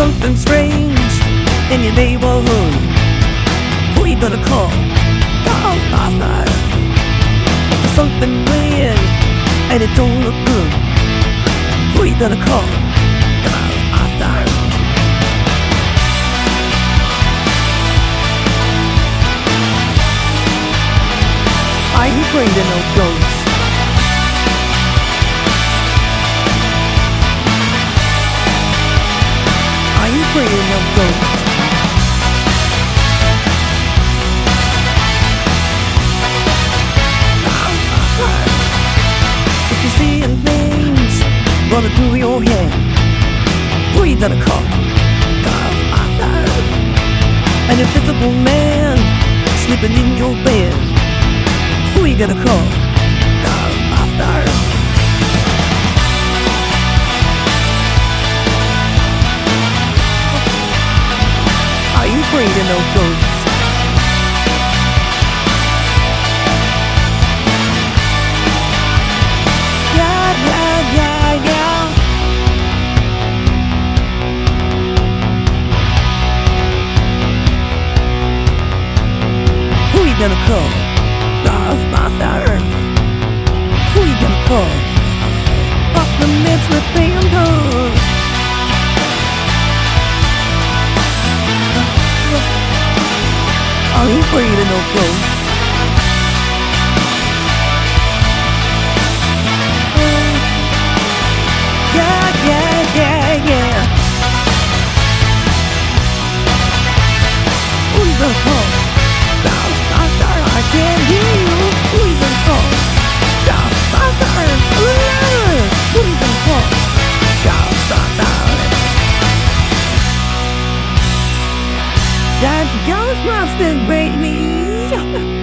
something strange in your neighborhood. Who you gonna call? Ghostbusters. There's something weird and it don't look good. Who you gonna call? Ghostbusters. Are you afraid of no ghosts? Running through your head, who you gonna call? Ghostbusters. An invisible man sleeping in your bed, who you gonna call? Are you afraid of no ghosts? Gonna call? Ghostbusters. Who you gonna call? Fuck the mix with vampires. Are you afraid of no ghosts? That's Ghostbusters, baby.